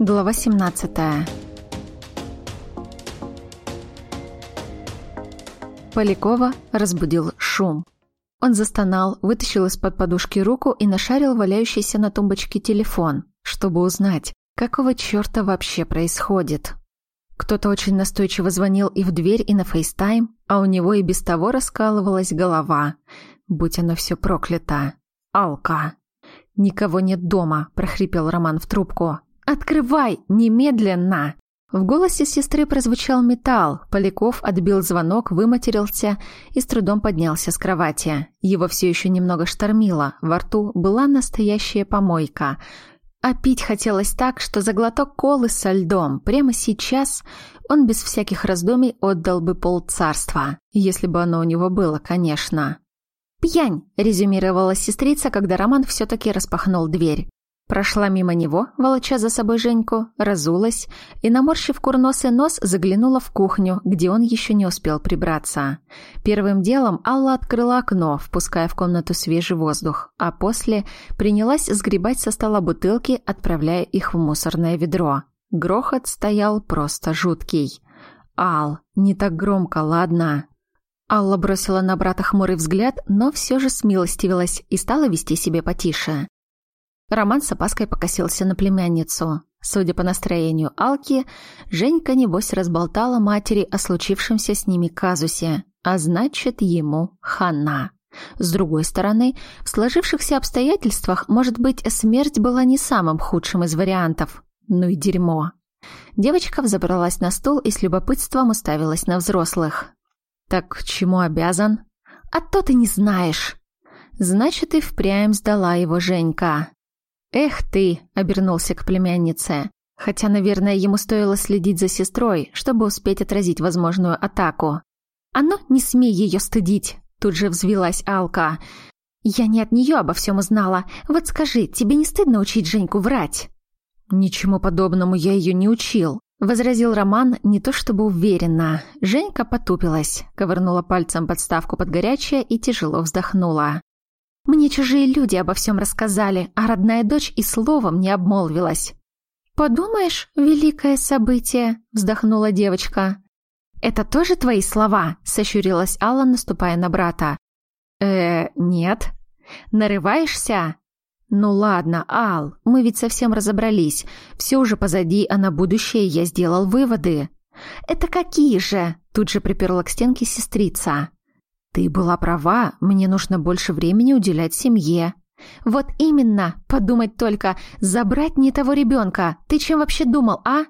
Глава 17 Полякова разбудил шум. Он застонал, вытащил из-под подушки руку и нашарил валяющийся на тумбочке телефон, чтобы узнать, какого чёрта вообще происходит. Кто-то очень настойчиво звонил и в дверь, и на FaceTime, а у него и без того раскалывалась голова. Будь оно все проклято. Алка. «Никого нет дома», – прохрипел Роман в трубку. «Открывай! Немедленно!» В голосе сестры прозвучал металл. Поляков отбил звонок, выматерился и с трудом поднялся с кровати. Его все еще немного штормило. Во рту была настоящая помойка. А пить хотелось так, что за глоток колы со льдом прямо сейчас он без всяких раздумий отдал бы полцарства. Если бы оно у него было, конечно. «Пьянь!» – резюмировала сестрица, когда Роман все-таки распахнул дверь. Прошла мимо него, волоча за собой Женьку, разулась и, наморщив курносый нос, заглянула в кухню, где он еще не успел прибраться. Первым делом Алла открыла окно, впуская в комнату свежий воздух, а после принялась сгребать со стола бутылки, отправляя их в мусорное ведро. Грохот стоял просто жуткий. «Ал, не так громко, ладно?» Алла бросила на брата хмурый взгляд, но все же смилостивилась и стала вести себе потише. Роман с опаской покосился на племянницу. Судя по настроению Алки, Женька, небось, разболтала матери о случившемся с ними казусе, а значит, ему хана. С другой стороны, в сложившихся обстоятельствах, может быть, смерть была не самым худшим из вариантов. Ну и дерьмо. Девочка взобралась на стул и с любопытством уставилась на взрослых. «Так чему обязан?» «А то ты не знаешь!» Значит, и впрямь сдала его Женька. «Эх ты!» — обернулся к племяннице. Хотя, наверное, ему стоило следить за сестрой, чтобы успеть отразить возможную атаку. «А ну, не смей ее стыдить!» — тут же взвилась Алка. «Я не от нее обо всем узнала. Вот скажи, тебе не стыдно учить Женьку врать?» «Ничему подобному я ее не учил», Возразил Роман не то чтобы уверенно. Женька потупилась, ковырнула пальцем подставку под горячее и тяжело вздохнула. «Мне чужие люди обо всем рассказали, а родная дочь и словом не обмолвилась». «Подумаешь, великое событие», — вздохнула девочка. «Это тоже твои слова?» — сощурилась Алла, наступая на брата. «Э, нет». «Нарываешься?» «Ну ладно, Ал, мы ведь совсем разобрались. Все уже позади, а на будущее я сделал выводы». «Это какие же?» – тут же приперла к стенке сестрица. «Ты была права, мне нужно больше времени уделять семье». «Вот именно, подумать только, забрать не того ребенка. Ты чем вообще думал, а?»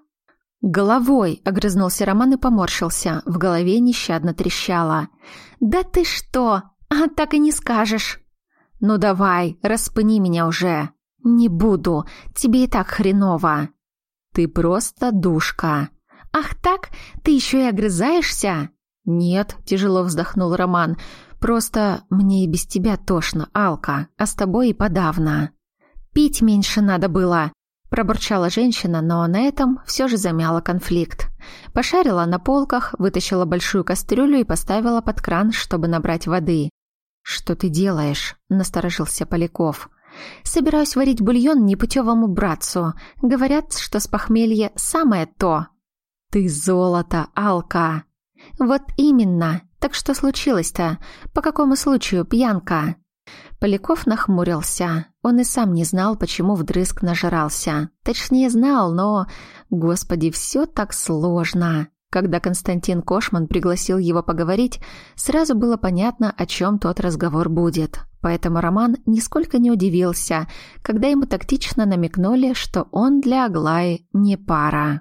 «Головой!» — огрызнулся Роман и поморщился. В голове нещадно трещало. «Да ты что? А так и не скажешь!» «Ну давай, распыни меня уже!» «Не буду, тебе и так хреново!» «Ты просто душка!» «Ах так? Ты еще и огрызаешься?» «Нет», — тяжело вздохнул Роман. «Просто мне и без тебя тошно, Алка, а с тобой и подавно». «Пить меньше надо было», — пробурчала женщина, но на этом все же замяла конфликт. Пошарила на полках, вытащила большую кастрюлю и поставила под кран, чтобы набрать воды. «Что ты делаешь?» – насторожился Поляков. «Собираюсь варить бульон непутевому братцу. Говорят, что с похмелья самое то». «Ты золото, Алка!» «Вот именно. Так что случилось-то? По какому случаю пьянка?» Поляков нахмурился. Он и сам не знал, почему вдрызг нажрался. Точнее, знал, но... Господи, все так сложно. Когда Константин Кошман пригласил его поговорить, сразу было понятно, о чем тот разговор будет. Поэтому Роман нисколько не удивился, когда ему тактично намекнули, что он для Аглаи не пара.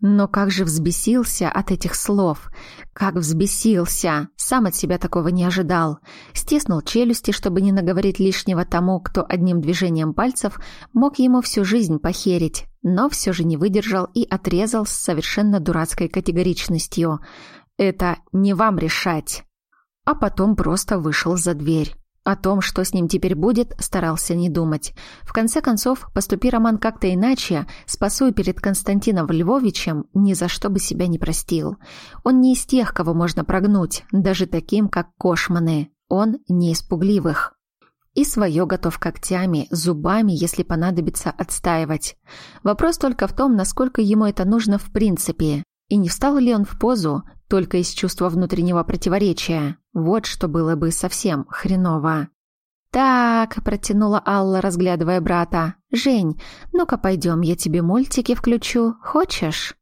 Но как же взбесился от этих слов. Как взбесился. Сам от себя такого не ожидал. Стиснул челюсти, чтобы не наговорить лишнего тому, кто одним движением пальцев мог ему всю жизнь похерить. Но все же не выдержал и отрезал с совершенно дурацкой категоричностью. «Это не вам решать». А потом просто вышел за дверь. О том, что с ним теперь будет, старался не думать. В конце концов, поступи Роман как-то иначе, спасуя перед Константином Львовичем, ни за что бы себя не простил. Он не из тех, кого можно прогнуть, даже таким, как Кошманы. Он не из пугливых. И свое готов когтями, зубами, если понадобится, отстаивать. Вопрос только в том, насколько ему это нужно в принципе. И не встал ли он в позу только из чувства внутреннего противоречия. Вот что было бы совсем хреново. «Так», — протянула Алла, разглядывая брата. «Жень, ну-ка пойдем, я тебе мультики включу. Хочешь?»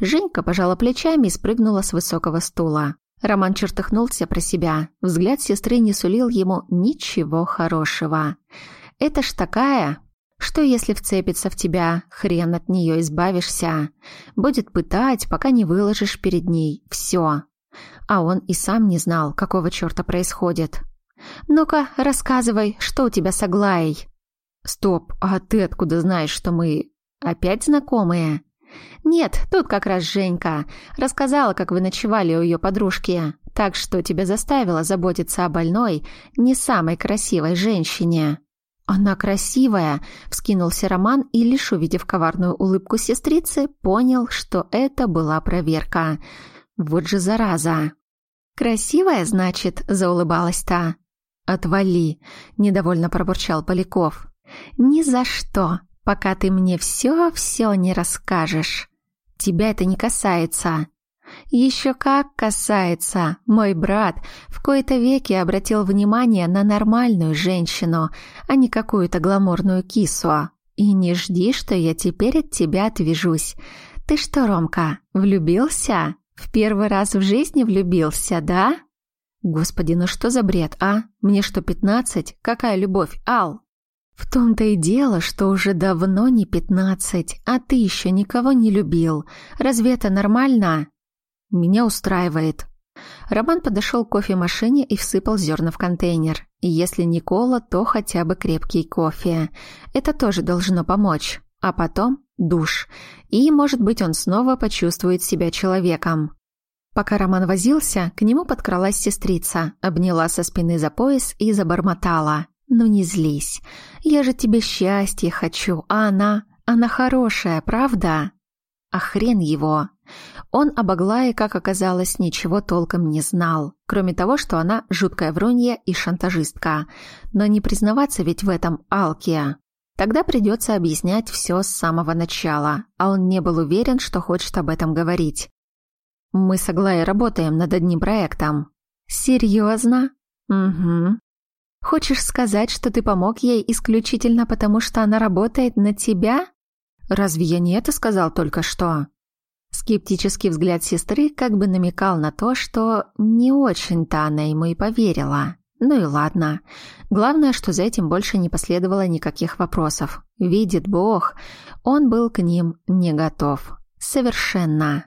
Женька пожала плечами и спрыгнула с высокого стула. Роман чертыхнулся про себя. Взгляд сестры не сулил ему ничего хорошего. «Это ж такая, что если вцепится в тебя, хрен от нее избавишься. Будет пытать, пока не выложишь перед ней. Все. А он и сам не знал, какого черта происходит. «Ну-ка, рассказывай, что у тебя с Аглаей?» «Стоп, а ты откуда знаешь, что мы опять знакомые?» «Нет, тут как раз Женька. Рассказала, как вы ночевали у ее подружки. Так что тебя заставила заботиться о больной, не самой красивой женщине». «Она красивая!» — вскинулся Роман и, лишь увидев коварную улыбку сестрицы, понял, что это была проверка. «Вот же зараза!» «Красивая, значит?» — заулыбалась та. «Отвали!» — недовольно пробурчал Поляков. «Ни за что, пока ты мне все-все не расскажешь. Тебя это не касается». Еще как касается. Мой брат в кои-то веки обратил внимание на нормальную женщину, а не какую-то гламурную кису. И не жди, что я теперь от тебя отвяжусь. Ты что, Ромка, влюбился? В первый раз в жизни влюбился, да? Господи, ну что за бред, а? Мне что, пятнадцать? Какая любовь, Ал? В том-то и дело, что уже давно не пятнадцать, а ты еще никого не любил. Разве это нормально? Меня устраивает. Роман подошел к кофемашине и всыпал зерна в контейнер. И если не кола, то хотя бы крепкий кофе. Это тоже должно помочь. А потом душ. И, может быть, он снова почувствует себя человеком. Пока Роман возился, к нему подкралась сестрица, обняла со спины за пояс и забормотала. «Ну не злись. Я же тебе счастье хочу, а она... Она хорошая, правда?» А хрен его. Он об Аглае, как оказалось, ничего толком не знал, кроме того, что она жуткая вронья и шантажистка. Но не признаваться ведь в этом Алкия. Тогда придется объяснять все с самого начала, а он не был уверен, что хочет об этом говорить. «Мы с Аглаей работаем над одним проектом». «Серьезно?» «Угу». «Хочешь сказать, что ты помог ей исключительно потому, что она работает на тебя?» «Разве я не это сказал только что?» Скептический взгляд сестры как бы намекал на то, что не очень-то она ему и поверила. Ну и ладно. Главное, что за этим больше не последовало никаких вопросов. Видит Бог, он был к ним не готов. Совершенно.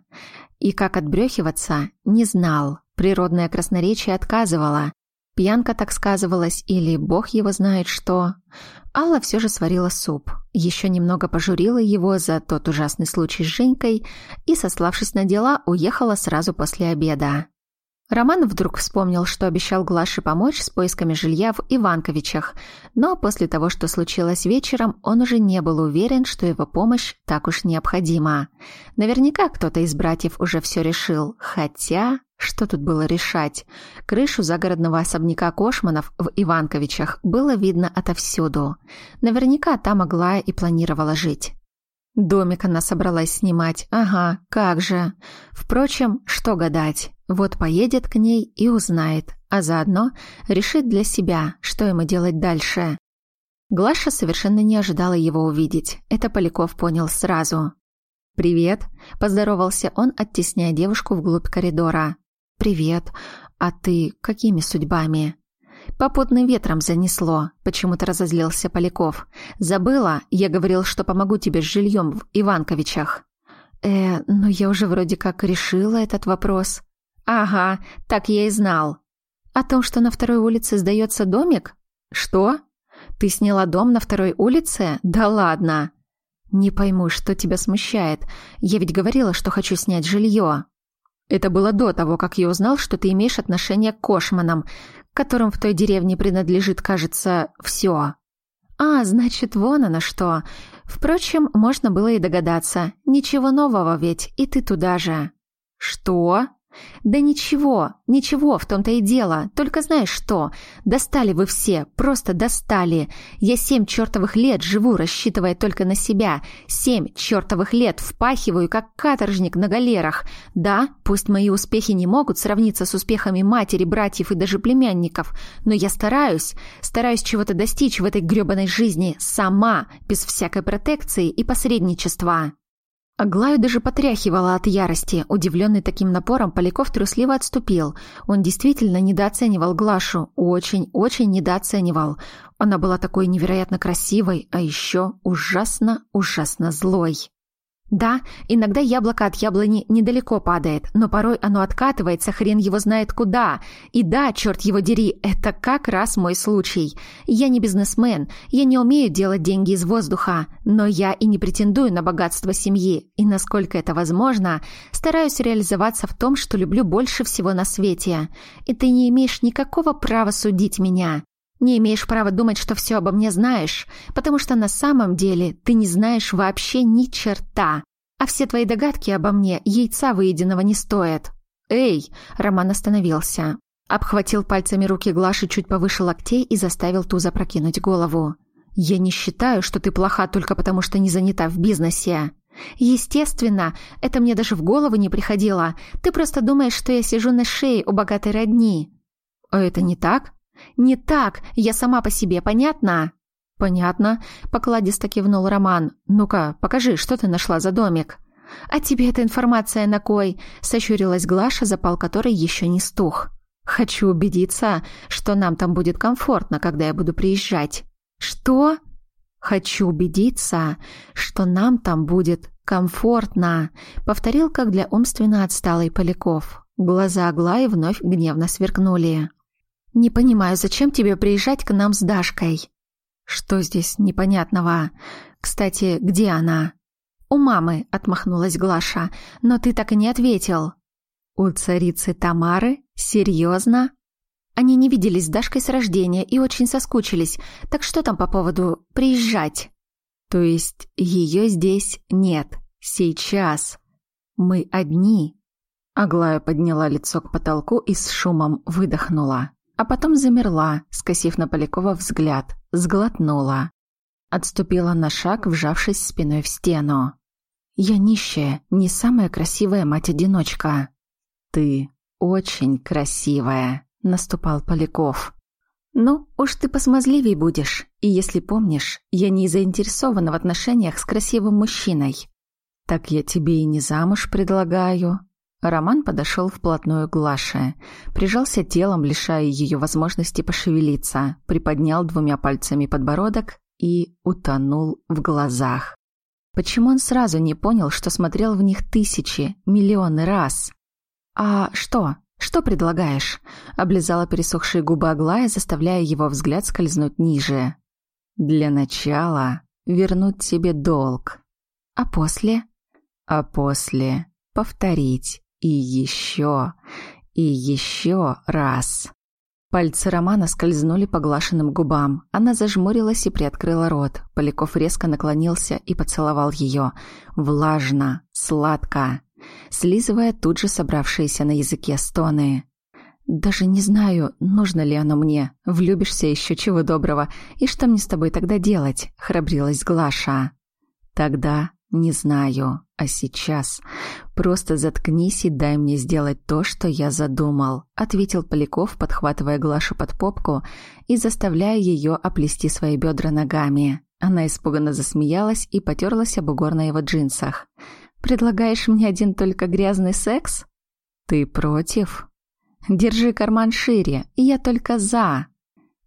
И как отбрехиваться, не знал. Природное красноречие отказывало. Пьянка так сказывалась или бог его знает что. Алла все же сварила суп. Еще немного пожурила его за тот ужасный случай с Женькой и, сославшись на дела, уехала сразу после обеда. Роман вдруг вспомнил, что обещал Глаше помочь с поисками жилья в Иванковичах, но после того, что случилось вечером, он уже не был уверен, что его помощь так уж необходима. Наверняка кто-то из братьев уже все решил, хотя... Что тут было решать? Крышу загородного особняка Кошманов в Иванковичах было видно отовсюду. Наверняка там Аглая и планировала жить. Домик она собралась снимать. Ага, как же. Впрочем, что гадать. Вот поедет к ней и узнает, а заодно решит для себя, что ему делать дальше. Глаша совершенно не ожидала его увидеть. Это Поляков понял сразу. «Привет», – поздоровался он, оттесняя девушку вглубь коридора. «Привет. А ты какими судьбами?» «Попутным ветром занесло», — почему-то разозлился Поляков. «Забыла? Я говорил, что помогу тебе с жильем в Иванковичах». «Э, ну я уже вроде как решила этот вопрос». «Ага, так я и знал». «О том, что на второй улице сдается домик?» «Что? Ты сняла дом на второй улице? Да ладно!» «Не пойму, что тебя смущает. Я ведь говорила, что хочу снять жилье». Это было до того, как я узнал, что ты имеешь отношение к Кошманам, которым в той деревне принадлежит, кажется, все. А, значит, вон оно что. Впрочем, можно было и догадаться. Ничего нового ведь, и ты туда же. Что? «Да ничего, ничего, в том-то и дело. Только знаешь что? Достали вы все, просто достали. Я семь чертовых лет живу, рассчитывая только на себя. Семь чертовых лет впахиваю, как каторжник на галерах. Да, пусть мои успехи не могут сравниться с успехами матери, братьев и даже племянников, но я стараюсь, стараюсь чего-то достичь в этой грёбаной жизни сама, без всякой протекции и посредничества». Аглаю даже потряхивала от ярости. Удивленный таким напором, Поляков трусливо отступил. Он действительно недооценивал Глашу. Очень-очень недооценивал. Она была такой невероятно красивой, а еще ужасно-ужасно злой. Да, иногда яблоко от яблони недалеко падает, но порой оно откатывается хрен его знает куда. И да, черт его дери, это как раз мой случай. Я не бизнесмен, я не умею делать деньги из воздуха, но я и не претендую на богатство семьи, и насколько это возможно, стараюсь реализоваться в том, что люблю больше всего на свете. И ты не имеешь никакого права судить меня. Не имеешь права думать, что все обо мне знаешь, потому что на самом деле ты не знаешь вообще ни черта. А все твои догадки обо мне яйца выеденного не стоят. Эй, Роман остановился. Обхватил пальцами руки Глаши чуть повыше локтей и заставил ту запрокинуть голову. «Я не считаю, что ты плоха только потому, что не занята в бизнесе. Естественно, это мне даже в голову не приходило. Ты просто думаешь, что я сижу на шее у богатой родни». «А это не так?» «Не так, я сама по себе, понятно?» «Понятно», — покладисто кивнул Роман. «Ну-ка, покажи, что ты нашла за домик?» «А тебе эта информация на кой?» — сощурилась Глаша, запал которой еще не стух. «Хочу убедиться, что нам там будет комфортно, когда я буду приезжать». «Что?» «Хочу убедиться, что нам там будет комфортно», — повторил как для умственно отсталой Поляков. Глаза Аглаи вновь гневно сверкнули. «Не понимаю, зачем тебе приезжать к нам с Дашкой?» «Что здесь непонятного? Кстати, где она?» «У мамы», — отмахнулась Глаша, — «но ты так и не ответил». «У царицы Тамары? Серьезно?» Они не виделись с Дашкой с рождения и очень соскучились. Так что там по поводу «приезжать»? То есть ее здесь нет. Сейчас. Мы одни. Аглая подняла лицо к потолку и с шумом выдохнула а потом замерла, скосив на Полякова взгляд, сглотнула. Отступила на шаг, вжавшись спиной в стену. «Я нищая, не самая красивая мать-одиночка». «Ты очень красивая», — наступал Поляков. «Ну, уж ты посмазливей будешь, и если помнишь, я не заинтересована в отношениях с красивым мужчиной». «Так я тебе и не замуж предлагаю», Роман подошел вплотную к Глаше, прижался телом, лишая ее возможности пошевелиться, приподнял двумя пальцами подбородок и утонул в глазах. Почему он сразу не понял, что смотрел в них тысячи, миллионы раз? «А что? Что предлагаешь?» — облизала пересохшие губы Аглая, заставляя его взгляд скользнуть ниже. «Для начала вернуть себе долг. А после?» «А после повторить и еще, и еще раз. Пальцы Романа скользнули по глашенным губам. Она зажмурилась и приоткрыла рот. Поляков резко наклонился и поцеловал ее. Влажно, сладко, слизывая тут же собравшиеся на языке стоны. «Даже не знаю, нужно ли оно мне. Влюбишься еще чего доброго. И что мне с тобой тогда делать?» — храбрилась Глаша. «Тогда не знаю. А сейчас просто заткнись и дай мне сделать то, что я задумал, ответил Поляков, подхватывая Глашу под попку и заставляя ее оплести свои бедра ногами. Она испуганно засмеялась и потерлась об бугор на его джинсах. «Предлагаешь мне один только грязный секс?» «Ты против?» «Держи карман шире, я только за».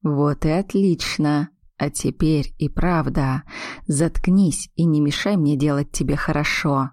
«Вот и отлично. А теперь и правда, заткнись и не мешай мне делать тебе хорошо.